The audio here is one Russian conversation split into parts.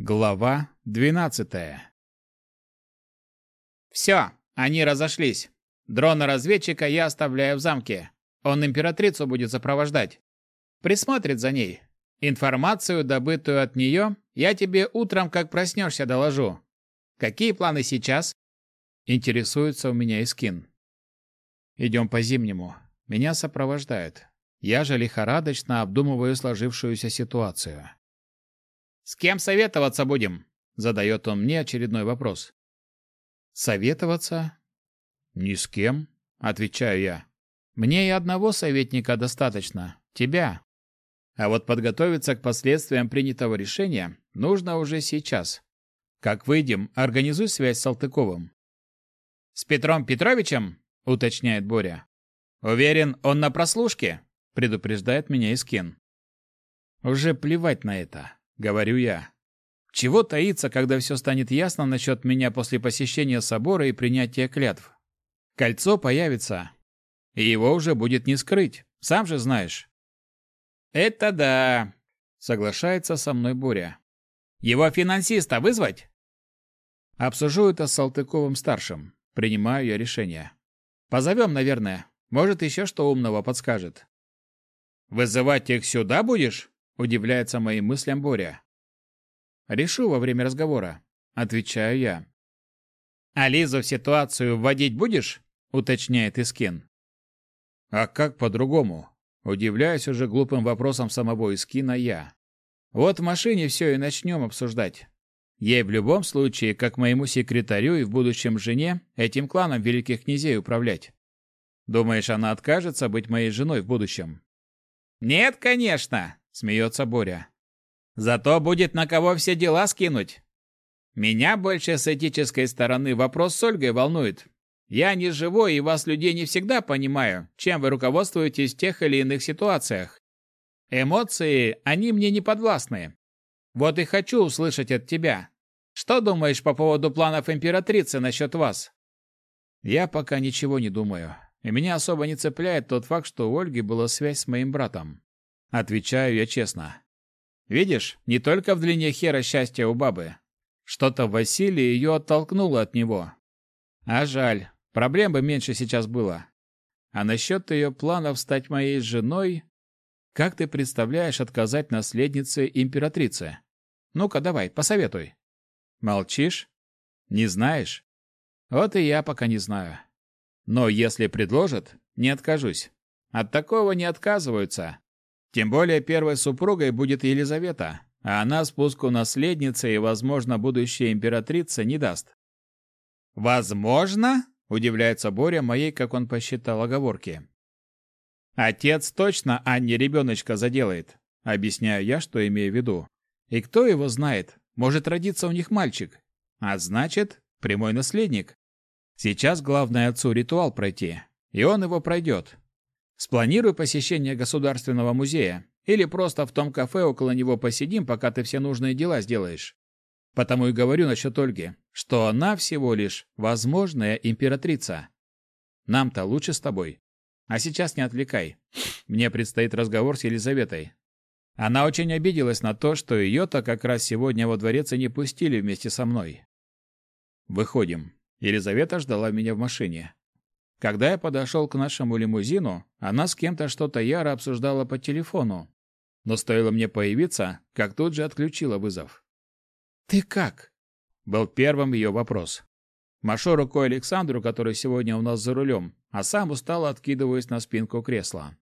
Глава двенадцатая Все, они разошлись. Дрона-разведчика я оставляю в замке. Он императрицу будет сопровождать. Присмотрит за ней. Информацию, добытую от нее, я тебе утром, как проснешься, доложу. Какие планы сейчас? Интересуется у меня Искин. Идем по зимнему. Меня сопровождают. Я же лихорадочно обдумываю сложившуюся ситуацию. «С кем советоваться будем?» — задает он мне очередной вопрос. «Советоваться?» «Ни с кем», — отвечаю я. «Мне и одного советника достаточно. Тебя. А вот подготовиться к последствиям принятого решения нужно уже сейчас. Как выйдем, организуй связь с Салтыковым». «С Петром Петровичем?» — уточняет Боря. «Уверен, он на прослушке?» — предупреждает меня Искин. «Уже плевать на это говорю я. Чего таиться, когда все станет ясно насчет меня после посещения собора и принятия клятв? Кольцо появится, и его уже будет не скрыть, сам же знаешь. Это да, соглашается со мной Боря. Его финансиста вызвать? Обсужу это с Салтыковым-старшим. Принимаю я решение. Позовем, наверное. Может, еще что умного подскажет. «Вызывать их сюда будешь?» Удивляется моим мыслям Боря. Решу во время разговора. Отвечаю я. А Лизу в ситуацию вводить будешь? Уточняет Искин. А как по-другому? Удивляюсь уже глупым вопросом самого Искина я. Вот в машине все и начнем обсуждать. Ей в любом случае, как моему секретарю и в будущем жене, этим кланом великих князей управлять. Думаешь, она откажется быть моей женой в будущем? Нет, конечно, смеется Боря. Зато будет на кого все дела скинуть. Меня больше с этической стороны вопрос с Ольгой волнует. Я не живой и вас, людей, не всегда понимаю, чем вы руководствуетесь в тех или иных ситуациях. Эмоции, они мне не подвластны. Вот и хочу услышать от тебя. Что думаешь по поводу планов императрицы насчет вас? Я пока ничего не думаю. И меня особо не цепляет тот факт, что у Ольги была связь с моим братом. Отвечаю я честно. Видишь, не только в длине хера счастье у бабы. Что-то в Василии ее оттолкнуло от него. А жаль, проблем бы меньше сейчас было. А насчет ее планов стать моей женой... Как ты представляешь отказать наследнице императрицы? Ну-ка, давай, посоветуй. Молчишь? Не знаешь? Вот и я пока не знаю. Но если предложат, не откажусь. От такого не отказываются. Тем более первой супругой будет Елизавета, а она спуску наследницы и, возможно, будущая императрица не даст. «Возможно?» – удивляется Боря моей, как он посчитал, оговорки. «Отец точно Анне ребеночка заделает», – объясняю я, что имею в виду. «И кто его знает? Может родиться у них мальчик. А значит, прямой наследник. Сейчас главное отцу ритуал пройти, и он его пройдет. Спланируй посещение Государственного музея или просто в том кафе около него посидим, пока ты все нужные дела сделаешь. Потому и говорю насчет Ольги, что она всего лишь возможная императрица. Нам-то лучше с тобой. А сейчас не отвлекай. Мне предстоит разговор с Елизаветой. Она очень обиделась на то, что ее-то как раз сегодня во дворец и не пустили вместе со мной. Выходим. Елизавета ждала меня в машине. Когда я подошел к нашему лимузину, она с кем-то что-то яро обсуждала по телефону. Но стоило мне появиться, как тут же отключила вызов. «Ты как?» — был первым ее вопрос. Машу рукой Александру, который сегодня у нас за рулем, а сам устало откидываясь на спинку кресла.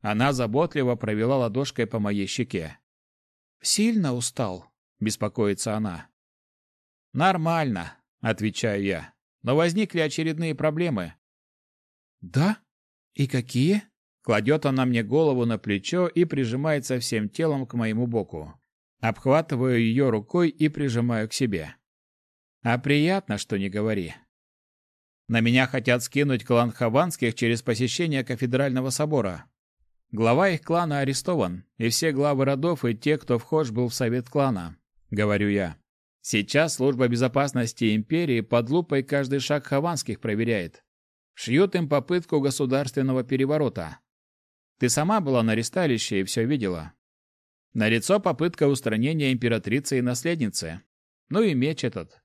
Она заботливо провела ладошкой по моей щеке. «Сильно устал?» — беспокоится она. «Нормально», — отвечаю я. «Но возникли очередные проблемы. «Да? И какие?» Кладет она мне голову на плечо и прижимается всем телом к моему боку. Обхватываю ее рукой и прижимаю к себе. А приятно, что не говори. На меня хотят скинуть клан Хованских через посещение кафедрального собора. Глава их клана арестован, и все главы родов и те, кто вхож был в совет клана, говорю я. Сейчас служба безопасности империи под лупой каждый шаг Хованских проверяет шьют им попытку государственного переворота. Ты сама была на ресталище и все видела. Налицо попытка устранения императрицы и наследницы. Ну и меч этот.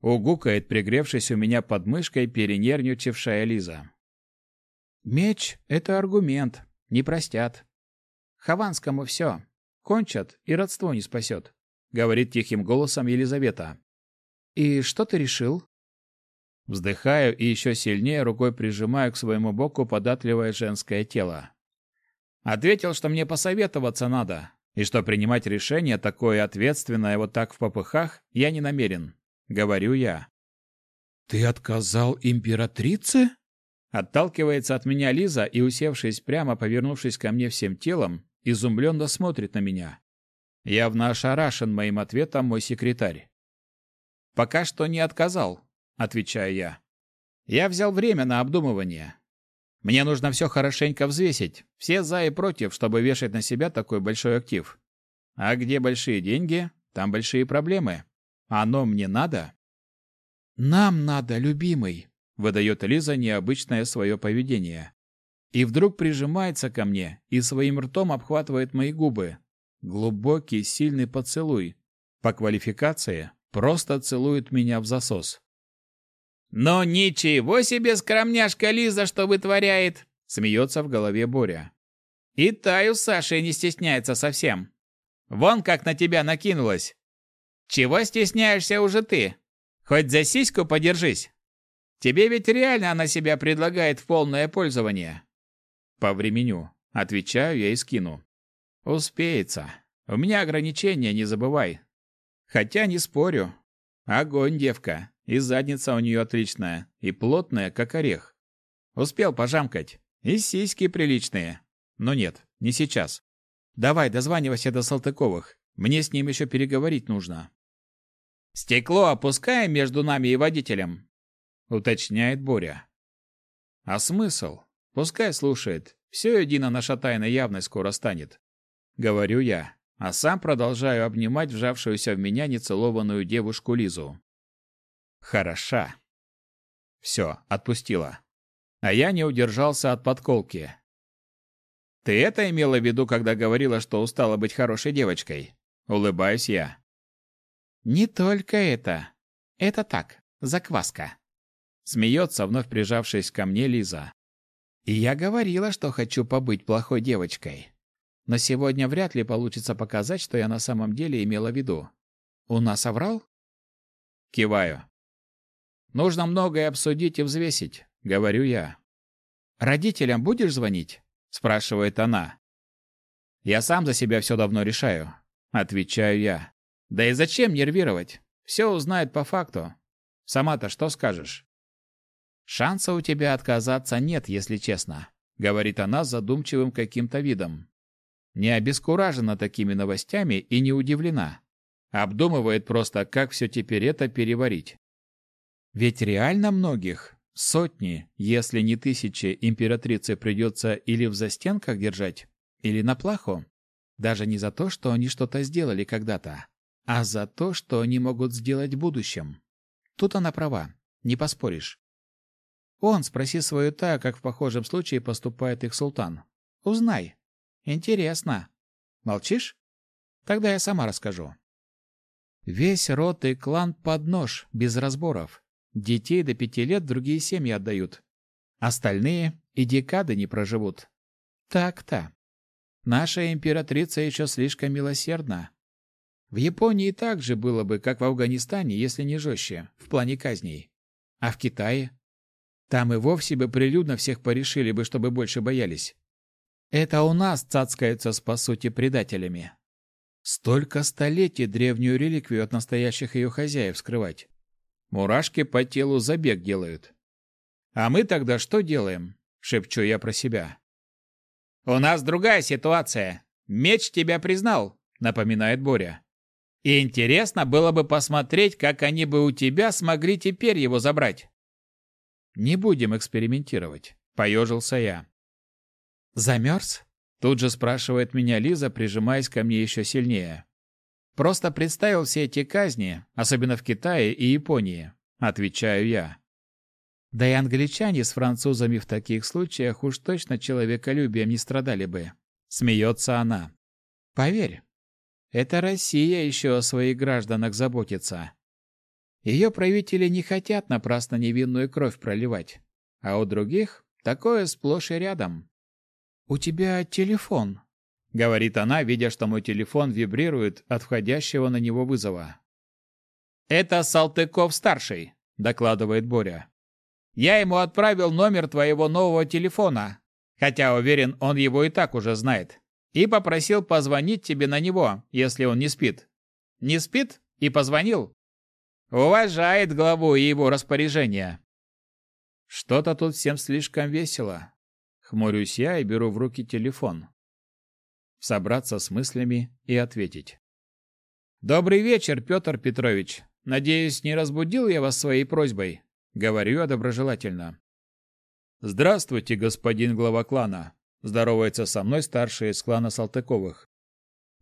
Угукает, пригревшись у меня под мышкой, перенервничавшая Лиза. Меч — это аргумент. Не простят. Хованскому все. Кончат, и родство не спасет, — говорит тихим голосом Елизавета. И что ты решил? Вздыхаю и еще сильнее рукой прижимаю к своему боку податливое женское тело. Ответил, что мне посоветоваться надо, и что принимать решение такое ответственное вот так в попыхах я не намерен. Говорю я. «Ты отказал императрице?» Отталкивается от меня Лиза и, усевшись прямо, повернувшись ко мне всем телом, изумленно смотрит на меня. Явно ошарашен моим ответом мой секретарь. «Пока что не отказал», — отвечаю я. «Я взял время на обдумывание. Мне нужно все хорошенько взвесить, все за и против, чтобы вешать на себя такой большой актив. А где большие деньги, там большие проблемы. Оно мне надо?» «Нам надо, любимый», выдает Лиза необычное свое поведение. И вдруг прижимается ко мне и своим ртом обхватывает мои губы. Глубокий, сильный поцелуй. По квалификации просто целует меня в засос. «Но ничего себе скромняшка Лиза, что вытворяет!» Смеется в голове Боря. «И Таю Саша не стесняется совсем. Вон как на тебя накинулась. Чего стесняешься уже ты? Хоть за сиську подержись!» Тебе ведь реально она себя предлагает в полное пользование. По времени. Отвечаю я и скину. Успеется. У меня ограничения, не забывай. Хотя не спорю. Огонь, девка. И задница у нее отличная. И плотная, как орех. Успел пожамкать. И сиськи приличные. Но нет, не сейчас. Давай, дозванивайся до Салтыковых. Мне с ним еще переговорить нужно. Стекло опускаем между нами и водителем, уточняет Боря. А смысл? Пускай слушает. Все едино наша тайна явной скоро станет. Говорю я, а сам продолжаю обнимать вжавшуюся в меня нецелованную девушку Лизу. Хороша. Все, отпустила. А я не удержался от подколки. Ты это имела в виду, когда говорила, что устала быть хорошей девочкой? Улыбаюсь я. Не только это. Это так, закваска. Смеется, вновь прижавшись ко мне Лиза. И я говорила, что хочу побыть плохой девочкой. Но сегодня вряд ли получится показать, что я на самом деле имела в виду. У нас оврал? Киваю. Нужно многое обсудить и взвесить, говорю я. Родителям будешь звонить? спрашивает она. Я сам за себя все давно решаю, отвечаю я. Да и зачем нервировать? Все узнают по факту. Сама-то что скажешь? Шанса у тебя отказаться нет, если честно, говорит она с задумчивым каким-то видом. Не обескуражена такими новостями и не удивлена. Обдумывает просто, как все теперь это переварить. Ведь реально многих, сотни, если не тысячи, императрице придется или в застенках держать, или на плаху. Даже не за то, что они что-то сделали когда-то, а за то, что они могут сделать в будущем. Тут она права, не поспоришь. Он, спроси свою Таю, как в похожем случае поступает их султан. Узнай. Интересно. Молчишь? Тогда я сама расскажу. Весь род и клан под нож, без разборов. Детей до пяти лет другие семьи отдают. Остальные и декады не проживут. Так-то. Наша императрица еще слишком милосердна. В Японии так же было бы, как в Афганистане, если не жестче, в плане казней. А в Китае? Там и вовсе бы прилюдно всех порешили бы, чтобы больше боялись. Это у нас цацкаются с, по сути, предателями. Столько столетий древнюю реликвию от настоящих ее хозяев скрывать. Мурашки по телу забег делают. А мы тогда что делаем? Шепчу я про себя. У нас другая ситуация. Меч тебя признал, напоминает Боря. И интересно было бы посмотреть, как они бы у тебя смогли теперь его забрать. Не будем экспериментировать, поежился я. Замерз? Тут же спрашивает меня Лиза, прижимаясь ко мне еще сильнее. Просто представил все эти казни, особенно в Китае и Японии, отвечаю я. Да и англичане с французами в таких случаях уж точно человеколюбием не страдали бы. Смеется она. Поверь, это Россия еще о своих гражданах заботится. Ее правители не хотят напрасно невинную кровь проливать, а у других такое сплошь и рядом. «У тебя телефон», — говорит она, видя, что мой телефон вибрирует от входящего на него вызова. «Это Салтыков-старший», — докладывает Боря. «Я ему отправил номер твоего нового телефона, хотя уверен, он его и так уже знает, и попросил позвонить тебе на него, если он не спит. Не спит и позвонил. Уважает главу и его распоряжения». Что-то тут всем слишком весело. Хмурюсь я и беру в руки телефон. Собраться с мыслями и ответить. «Добрый вечер, Петр Петрович. Надеюсь, не разбудил я вас своей просьбой?» Говорю доброжелательно. «Здравствуйте, господин глава клана», — здоровается со мной старший из клана Салтыковых.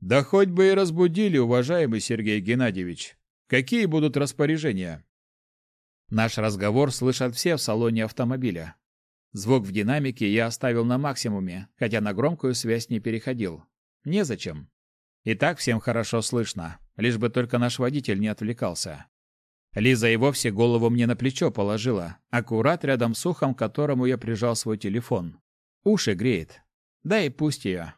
«Да хоть бы и разбудили, уважаемый Сергей Геннадьевич. Какие будут распоряжения?» Наш разговор слышат все в салоне автомобиля. Звук в динамике я оставил на максимуме, хотя на громкую связь не переходил. Незачем. И так всем хорошо слышно, лишь бы только наш водитель не отвлекался. Лиза и вовсе голову мне на плечо положила, аккурат рядом с ухом, к которому я прижал свой телефон. Уши греет. Да и пусть ее.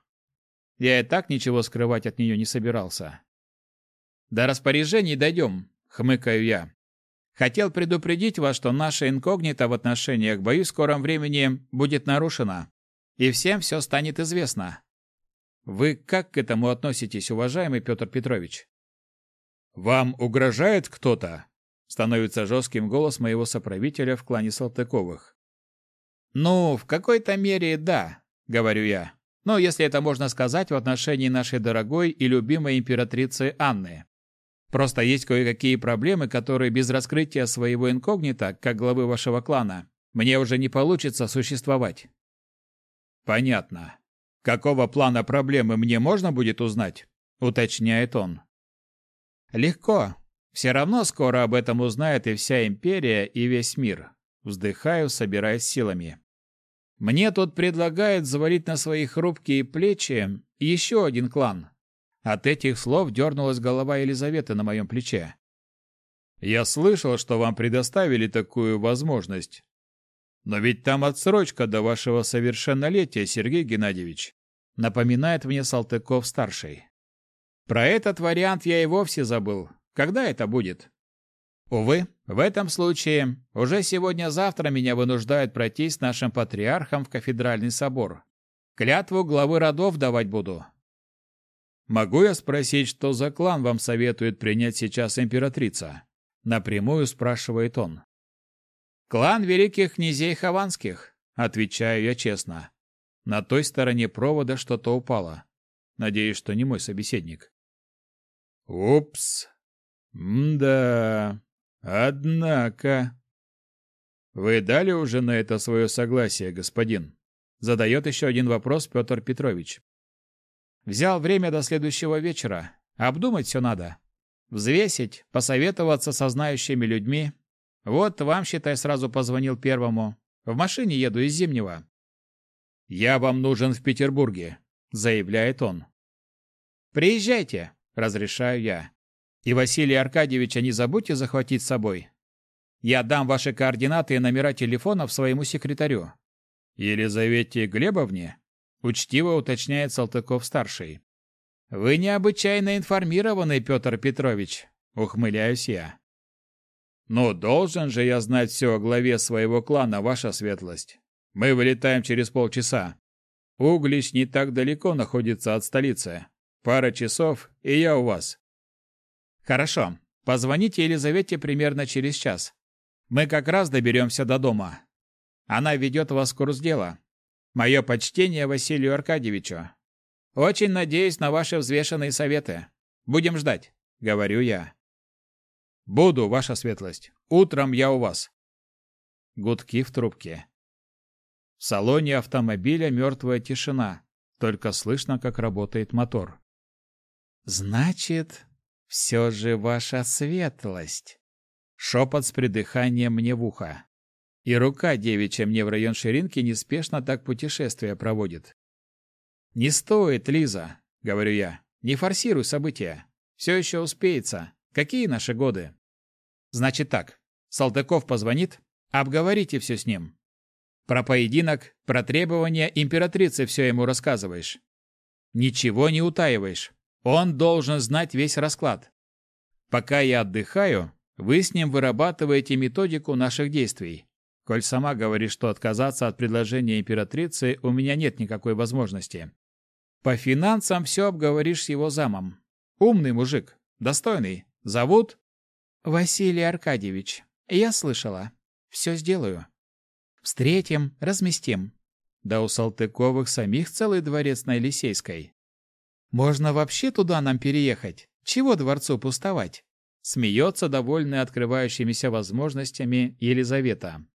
Я и так ничего скрывать от нее не собирался. «До распоряжений дойдем», — хмыкаю я. Хотел предупредить вас, что наша инкогнито в отношениях, боюсь, в скором времени будет нарушена, и всем все станет известно. Вы как к этому относитесь, уважаемый Петр Петрович? Вам угрожает кто-то? Становится жестким голос моего соправителя в клане Салтыковых. Ну, в какой-то мере да, говорю я. Но если это можно сказать в отношении нашей дорогой и любимой императрицы Анны. Просто есть кое-какие проблемы, которые без раскрытия своего инкогнито, как главы вашего клана, мне уже не получится существовать. Понятно. Какого плана проблемы мне можно будет узнать? уточняет он. Легко. Все равно скоро об этом узнает и вся империя, и весь мир. Вздыхаю, собираясь силами. Мне тут предлагают завалить на свои хрупкие плечи еще один клан, от этих слов дернулась голова Елизаветы на моем плече. «Я слышал, что вам предоставили такую возможность. Но ведь там отсрочка до вашего совершеннолетия, Сергей Геннадьевич», напоминает мне Салтыков-старший. Про этот вариант я и вовсе забыл. Когда это будет? Увы, в этом случае уже сегодня-завтра меня вынуждают пройти с нашим патриархом в кафедральный собор. Клятву главы родов давать буду, Могу я спросить, что за клан вам советует принять сейчас императрица? Напрямую спрашивает он. Клан великих князей Хованских, отвечаю я честно. На той стороне провода что-то упало. Надеюсь, что не мой собеседник. Упс. Мда. Однако. Вы дали уже на это свое согласие, господин? Задает еще один вопрос Петр Петрович. Взял время до следующего вечера. Обдумать все надо. Взвесить, посоветоваться со знающими людьми. Вот вам, считай, сразу позвонил первому. В машине еду из Зимнего. «Я вам нужен в Петербурге», — заявляет он. «Приезжайте», — разрешаю я. «И Василия Аркадьевича не забудьте захватить с собой. Я дам ваши координаты и номера телефонов своему секретарю». «Елизавете Глебовне?» Учтиво уточняет Салтыков-старший. «Вы необычайно информированный, Петр Петрович», — ухмыляюсь я. «Но должен же я знать все о главе своего клана, ваша светлость. Мы вылетаем через полчаса. Углич не так далеко находится от столицы. Пара часов, и я у вас». «Хорошо. Позвоните Елизавете примерно через час. Мы как раз доберемся до дома. Она ведет вас в курс дела. Мое почтение Василию Аркадьевичу. Очень надеюсь на ваши взвешенные советы. Будем ждать, говорю я. Буду, ваша светлость. Утром я у вас. Гудки в трубке. В салоне автомобиля мертвая тишина, только слышно, как работает мотор. Значит, все же ваша светлость. Шепот с придыханием мне в ухо. И рука девичья мне в район ширинки неспешно так путешествие проводит. «Не стоит, Лиза», — говорю я. Не форсируй события. Все еще успеется. Какие наши годы? Значит так. Салтыков позвонит, обговорите все с ним. Про поединок, про требования императрицы все ему рассказываешь. Ничего не утаиваешь. Он должен знать весь расклад. Пока я отдыхаю, вы с ним вырабатываете методику наших действий. Коль сама говоришь, что отказаться от предложения императрицы у меня нет никакой возможности. По финансам все обговоришь с его замом. Умный мужик, достойный. Зовут? Василий Аркадьевич. Я слышала. Все сделаю. Встретим, разместим. Да у Салтыковых самих целый дворец на Елисейской. Можно вообще туда нам переехать? Чего дворцу пустовать? Смеется, довольная открывающимися возможностями, Елизавета.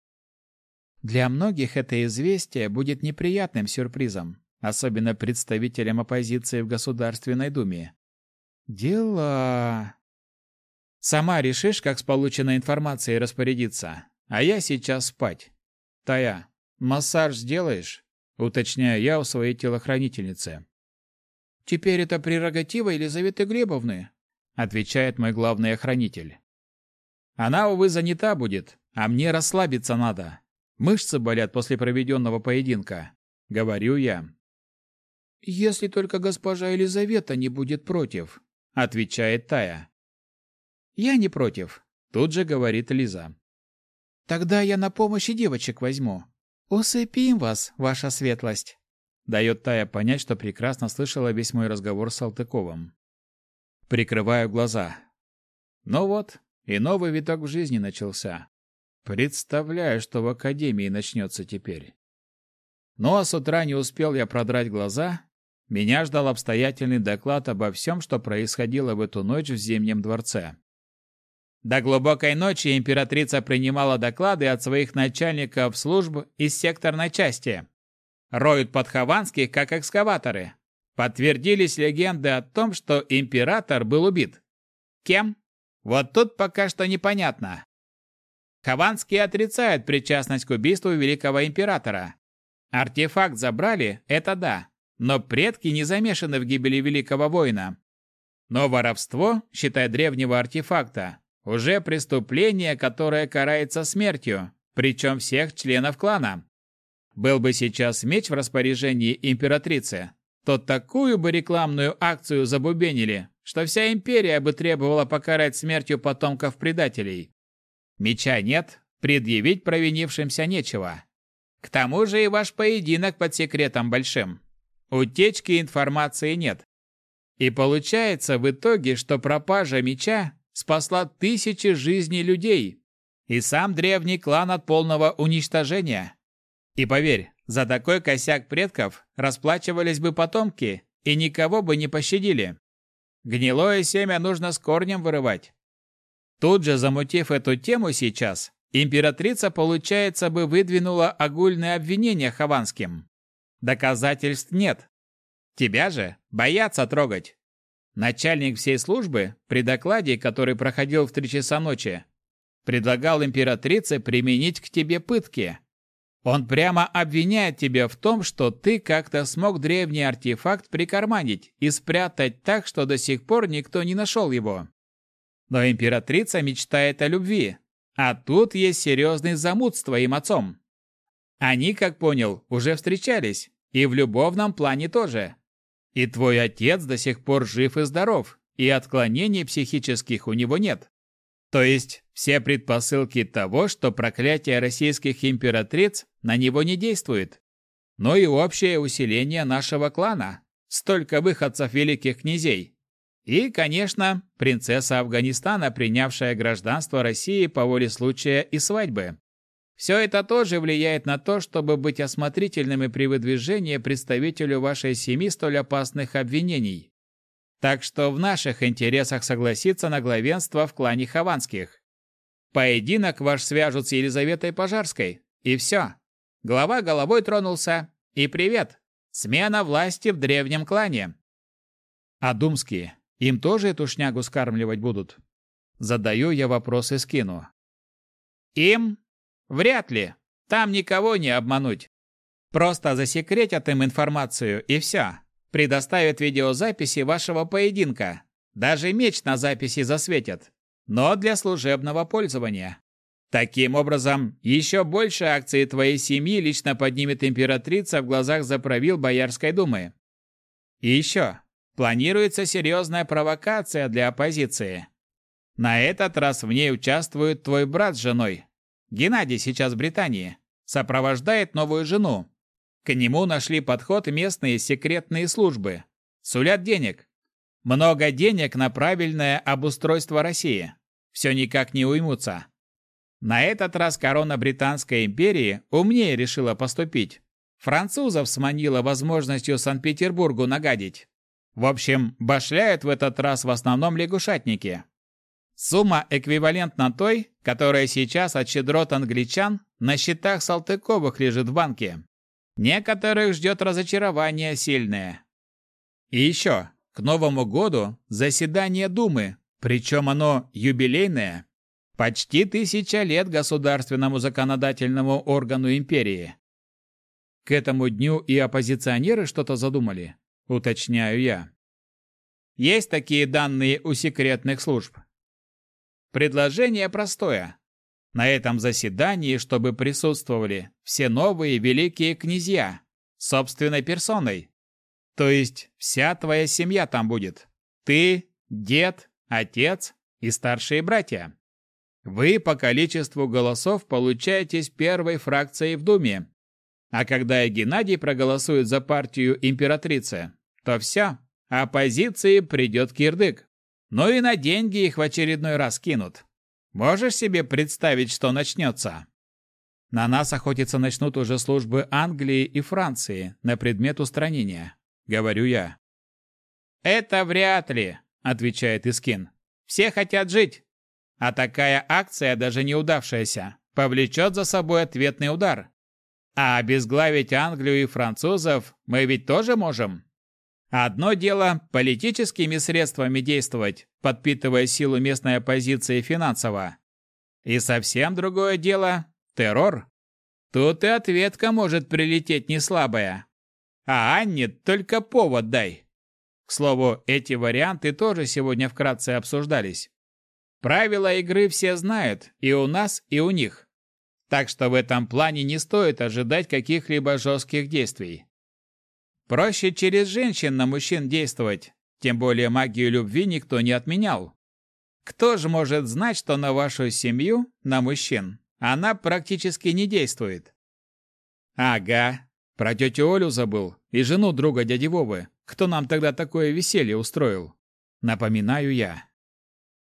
Для многих это известие будет неприятным сюрпризом, особенно представителям оппозиции в Государственной Думе. Дела. Сама решишь, как с полученной информацией распорядиться. А я сейчас спать. Тая, массаж сделаешь? Уточняю я у своей телохранительницы. Теперь это прерогатива Елизаветы Глебовны, отвечает мой главный охранитель. Она, увы, занята будет, а мне расслабиться надо. Мышцы болят после проведенного поединка, говорю я. Если только госпожа Елизавета не будет против, отвечает Тая. Я не против, тут же говорит Лиза. Тогда я на помощь и девочек возьму. Усыпим вас, ваша светлость. Дает Тая понять, что прекрасно слышала весь мой разговор с Салтыковым. Прикрываю глаза. Ну вот, и новый виток в жизни начался. Представляю, что в академии начнется теперь. А с утра не успел я продрать глаза. Меня ждал обстоятельный доклад обо всем, что происходило в эту ночь в Зимнем дворце. До глубокой ночи императрица принимала доклады от своих начальников служб из секторной части. Роют подхованских, как экскаваторы. Подтвердились легенды о том, что император был убит. Кем? Вот тут пока что непонятно. Хованские отрицают причастность к убийству великого императора. Артефакт забрали, это да, но предки не замешаны в гибели великого воина. Но воровство, считай древнего артефакта, уже преступление, которое карается смертью, причем всех членов клана. Был бы сейчас меч в распоряжении императрицы, то такую бы рекламную акцию забубенили, что вся империя бы требовала покарать смертью потомков предателей. Меча нет, предъявить провинившимся нечего. К тому же и ваш поединок под секретом большим. Утечки информации нет. И получается в итоге, что пропажа меча спасла тысячи жизней людей и сам древний клан от полного уничтожения. И поверь, за такой косяк предков расплачивались бы потомки и никого бы не пощадили. Гнилое семя нужно с корнем вырывать. Тут же, замутив эту тему сейчас, императрица, получается, бы выдвинула огульное обвинение Хованским. Доказательств нет. Тебя же боятся трогать. Начальник всей службы при докладе, который проходил в три часа ночи, предлагал императрице применить к тебе пытки. Он прямо обвиняет тебя в том, что ты как-то смог древний артефакт прикарманить и спрятать так, что до сих пор никто не нашел его. Но императрица мечтает о любви, а тут есть серьезный замут с твоим отцом. Они, как понял, уже встречались, и в любовном плане тоже. И твой отец до сих пор жив и здоров, и отклонений психических у него нет. То есть все предпосылки того, что проклятие российских императриц на него не действует. Но и общее усиление нашего клана. Столько выходцев великих князей. И, конечно, принцесса Афганистана, принявшая гражданство России по воле случая и свадьбы. Все это тоже влияет на то, чтобы быть осмотрительными при выдвижении представителю вашей семьи столь опасных обвинений. Так что в наших интересах согласиться на главенство в клане Хованских. Поединок ваш свяжут с Елизаветой Пожарской, и все. Глава головой тронулся, и привет. Смена власти в древнем клане. А думские, им тоже эту шнягу скармливать будут? Задаю я вопросы скину. Им Вряд ли. Там никого не обмануть. Просто засекретят им информацию, и все. предоставят видеозаписи вашего поединка. Даже меч на записи засветят. Но для служебного пользования. Таким образом, еще больше акции твоей семьи лично поднимет императрица в глазах заправил Боярской думы. И еще. Планируется серьезная провокация для оппозиции. На этот раз в ней участвует твой брат с женой. Геннадий сейчас в Британии. Сопровождает новую жену. К нему нашли подход местные секретные службы. Сулят денег. Много денег на правильное обустройство России. Все никак не уймутся. На этот раз корона Британской империи умнее решила поступить. Французов сманила возможностью Санкт-Петербургу нагадить. В общем, башляют в этот раз в основном лягушатники. Сумма эквивалентна той, которая сейчас от щедрот англичан на счетах Салтыковых лежит в банке. Некоторых ждет разочарование сильное. И еще, к Новому году заседание Думы, причем оно юбилейное. Почти тысяча лет государственному законодательному органу империи. К этому дню и оппозиционеры что-то задумали, уточняю я. Есть такие данные у секретных служб. Предложение простое. На этом заседании, чтобы присутствовали все новые великие князья, собственной персоной. То есть вся твоя семья там будет. Ты, дед, отец и старшие братья. Вы по количеству голосов получаетесь первой фракцией в Думе. А когда и Геннадий проголосует за партию императрицы, то все, оппозиции придет кирдык. Ну и на деньги их в очередной раз кинут. Можешь себе представить, что начнется? На нас охотиться начнут уже службы Англии и Франции на предмет устранения, говорю я. Это вряд ли, отвечает Искин. Все хотят жить. А такая акция, даже неудавшаяся, повлечет за собой ответный удар. А обезглавить Англию и французов мы ведь тоже можем. Одно дело политическими средствами действовать, подпитывая силу местной оппозиции финансово. И совсем другое дело – террор. Тут и ответка может прилететь не слабая. А Анне только повод дай. К слову, эти варианты тоже сегодня вкратце обсуждались. Правила игры все знают, и у нас, и у них. Так что в этом плане не стоит ожидать каких-либо жестких действий. Проще через женщин на мужчин действовать, тем более магию любви никто не отменял. Кто же может знать, что на вашу семью, на мужчин, она практически не действует? Ага, про тетю Олю забыл и жену друга дяди Вовы. Кто нам тогда такое веселье устроил? Напоминаю я.